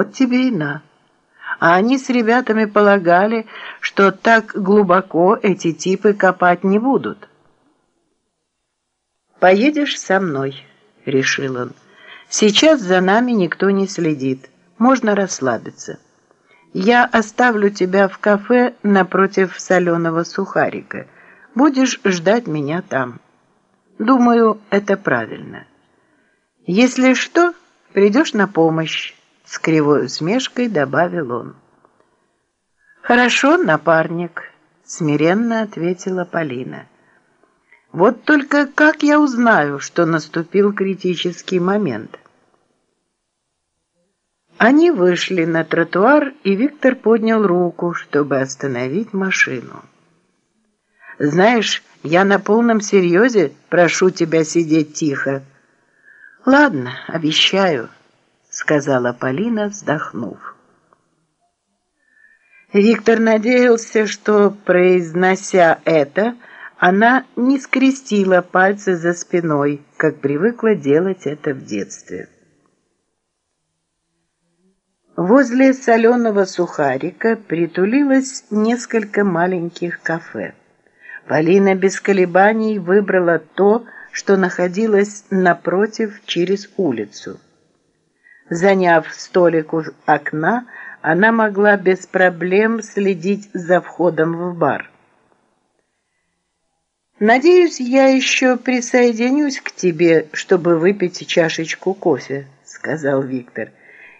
Вот тебе и на. А они с ребятами полагали, что так глубоко эти типы копать не будут. «Поедешь со мной», — решил он. «Сейчас за нами никто не следит. Можно расслабиться. Я оставлю тебя в кафе напротив соленого сухарика. Будешь ждать меня там. Думаю, это правильно. Если что, придешь на помощь». С кривой усмешкой добавил он. «Хорошо, напарник», — смиренно ответила Полина. Вот только как я узнаю, что наступил критический момент? Они вышли на тротуар, и Виктор поднял руку, чтобы остановить машину. «Знаешь, я на полном серьезе прошу тебя сидеть тихо». «Ладно, обещаю», — сказала Полина, вздохнув. Виктор надеялся, что, произнося это, — она не скрестила пальцы за спиной, как привыкла делать это в детстве. Возле соленого сухарика притулилось несколько маленьких кафе. Полина без колебаний выбрала то, что находилось напротив через улицу. Заняв столик у окна, она могла без проблем следить за входом в бар. «Надеюсь, я еще присоединюсь к тебе, чтобы выпить чашечку кофе», — сказал Виктор.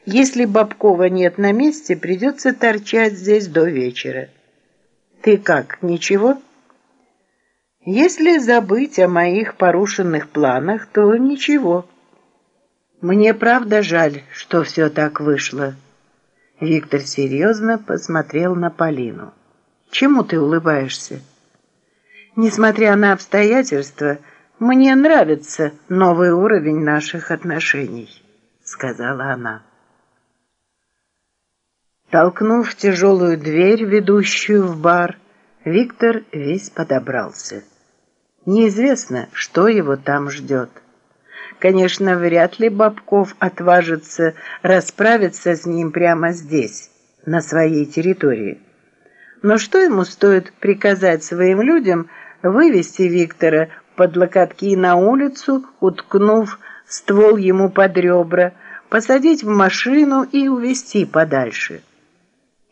«Если Бабкова нет на месте, придется торчать здесь до вечера». «Ты как, ничего?» «Если забыть о моих порушенных планах, то ничего». «Мне правда жаль, что все так вышло». Виктор серьезно посмотрел на Полину. «Чему ты улыбаешься?» Несмотря на обстоятельства, мне нравится новый уровень наших отношений, сказала она. Толкнув тяжелую дверь, ведущую в бар, Виктор весь подобрался. Неизвестно, что его там ждет. Конечно, вряд ли Бабков отважится расправиться с ним прямо здесь, на своей территории. Но что ему стоит приказать своим людям вывести Виктора под локотки на улицу, уткнув ствол ему под ребра, посадить в машину и увезти подальше.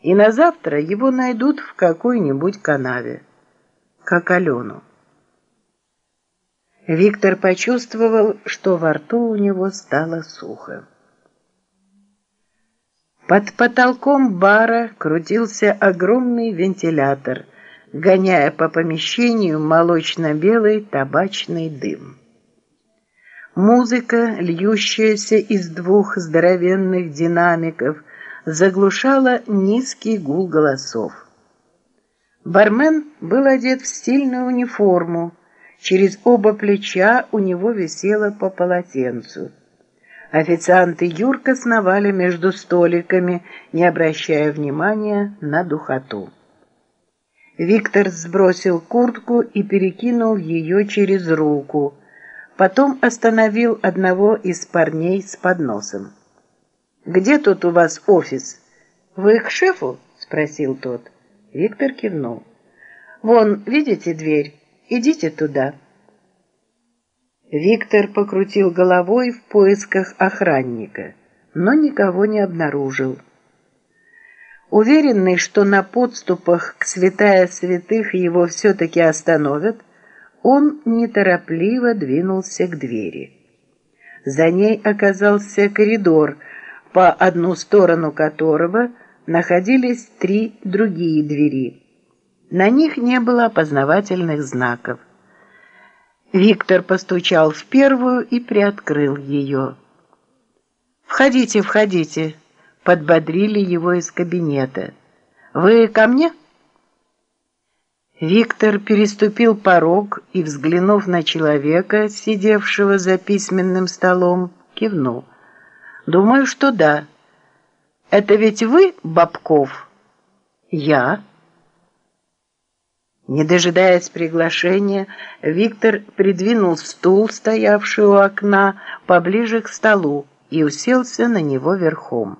И на завтра его найдут в какой-нибудь канаве, как Алену. Виктор почувствовал, что во рту у него стало сухо. Под потолком бара крутился огромный вентилятор – гоняя по помещению молочно-белый табачный дым. Музыка, льющаяся из двух здоровенных динамиков, заглушала низкий гул голосов. Бармен был одет в стильную униформу, через оба плеча у него висело по полотенцу. Официанты Юрка сновали между столиками, не обращая внимания на духоту. Виктор сбросил куртку и перекинул ее через руку. Потом остановил одного из парней с подносом. «Где тут у вас офис? Вы к шефу?» – спросил тот. Виктор кивнул. «Вон, видите дверь? Идите туда». Виктор покрутил головой в поисках охранника, но никого не обнаружил. Уверенный, что на подступах к святая святых его все-таки остановят, он неторопливо двинулся к двери. За ней оказался коридор, по одну сторону которого находились три другие двери. На них не было опознавательных знаков. Виктор постучал в первую и приоткрыл ее. «Входите, входите!» подбодрили его из кабинета. «Вы ко мне?» Виктор переступил порог и, взглянув на человека, сидевшего за письменным столом, кивнул. «Думаю, что да. Это ведь вы, Бабков?» «Я». Не дожидаясь приглашения, Виктор придвинул стул, стоявший у окна, поближе к столу, и уселся на него верхом.